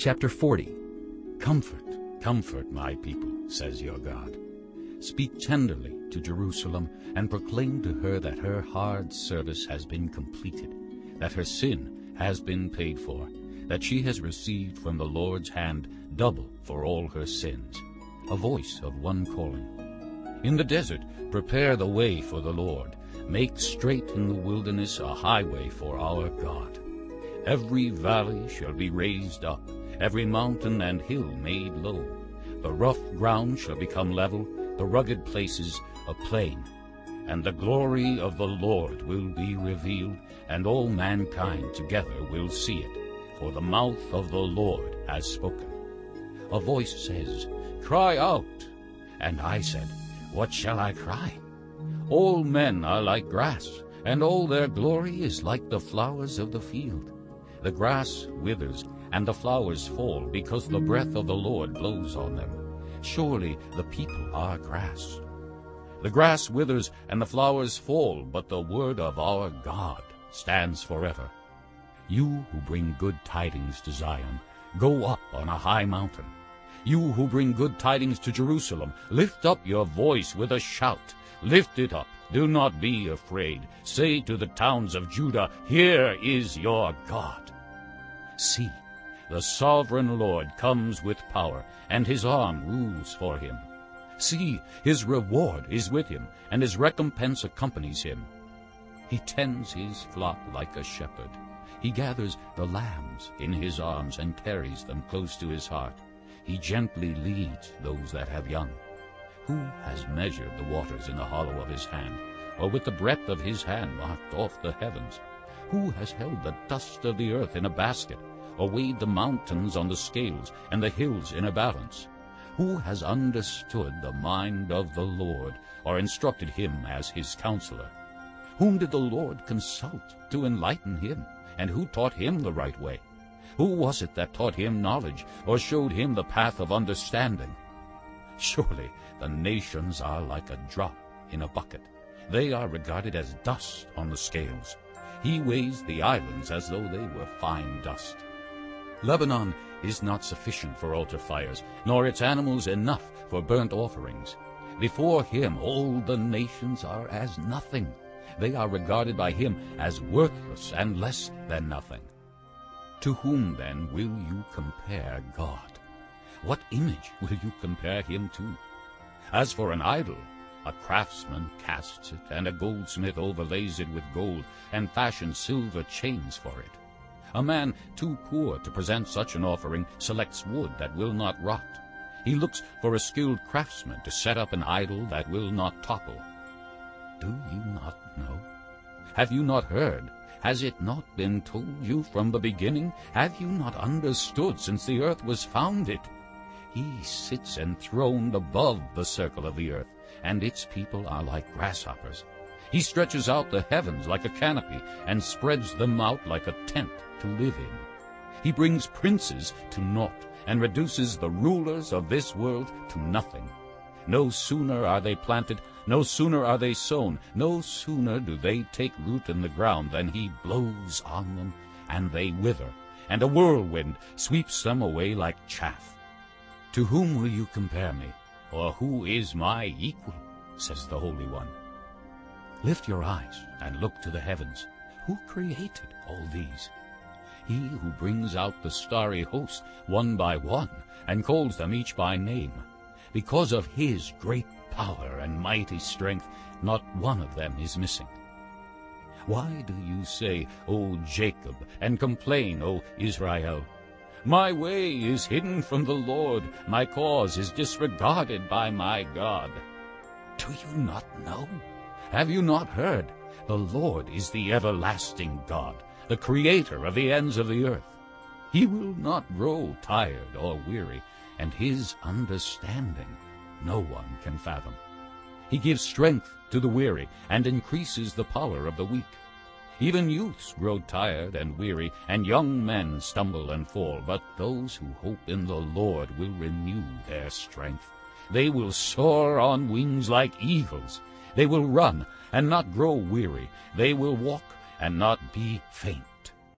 Chapter 40 Comfort, comfort my people, says your God. Speak tenderly to Jerusalem, and proclaim to her that her hard service has been completed, that her sin has been paid for, that she has received from the Lord's hand double for all her sins. A voice of one calling. In the desert prepare the way for the Lord. Make straight in the wilderness a highway for our God. Every valley shall be raised up, every mountain and hill made low. The rough ground shall become level, the rugged places a plain. And the glory of the Lord will be revealed, and all mankind together will see it. For the mouth of the Lord has spoken. A voice says, Cry out. And I said, What shall I cry? All men are like grass, and all their glory is like the flowers of the field. The grass withers, and the flowers fall, because the breath of the Lord blows on them. Surely the people are grass. The grass withers, and the flowers fall, but the word of our God stands forever. You who bring good tidings to Zion, go up on a high mountain. You who bring good tidings to Jerusalem, lift up your voice with a shout. Lift it up, do not be afraid. Say to the towns of Judah, Here is your God. See, the sovereign Lord comes with power, and his arm rules for him. See, his reward is with him, and his recompense accompanies him. He tends his flock like a shepherd. He gathers the lambs in his arms and carries them close to his heart. He gently leads those that have young. Who has measured the waters in the hollow of his hand, or with the breadth of his hand marked off the heavens? Who has held the dust of the earth in a basket, or weighed the mountains on the scales, and the hills in a balance? Who has understood the mind of the Lord, or instructed him as his counselor? Whom did the Lord consult to enlighten him, and who taught him the right way? Who was it that taught him knowledge, or showed him the path of understanding? Surely the nations are like a drop in a bucket. They are regarded as dust on the scales. He weighs the islands as though they were fine dust. Lebanon is not sufficient for altar fires, nor its animals enough for burnt offerings. Before him all the nations are as nothing. They are regarded by him as worthless and less than nothing. To whom, then, will you compare God? What image will you compare him to? As for an idol, a craftsman casts it, and a goldsmith overlays it with gold, and fashions silver chains for it. A man too poor to present such an offering selects wood that will not rot. He looks for a skilled craftsman to set up an idol that will not topple. Do you not know? Have you not heard? Has it not been told you from the beginning? Have you not understood since the earth was founded? He sits enthroned above the circle of the earth, and its people are like grasshoppers. He stretches out the heavens like a canopy, and spreads them out like a tent to live in. He brings princes to naught, and reduces the rulers of this world to nothing. No sooner are they planted no sooner are they sown, no sooner do they take root in the ground than he blows on them, and they wither, and a whirlwind sweeps them away like chaff. To whom will you compare me, or who is my equal? says the Holy One. Lift your eyes and look to the heavens. Who created all these? He who brings out the starry host one by one, and calls them each by name. Because of his great power and mighty strength, not one of them is missing. Why do you say, O Jacob, and complain, O Israel? My way is hidden from the Lord, my cause is disregarded by my God. Do you not know? Have you not heard? The Lord is the everlasting God, the creator of the ends of the earth. He will not grow tired or weary, and his understanding no one can fathom. He gives strength to the weary and increases the power of the weak. Even youths grow tired and weary, and young men stumble and fall. But those who hope in the Lord will renew their strength. They will soar on wings like eagles. They will run and not grow weary. They will walk and not be faint.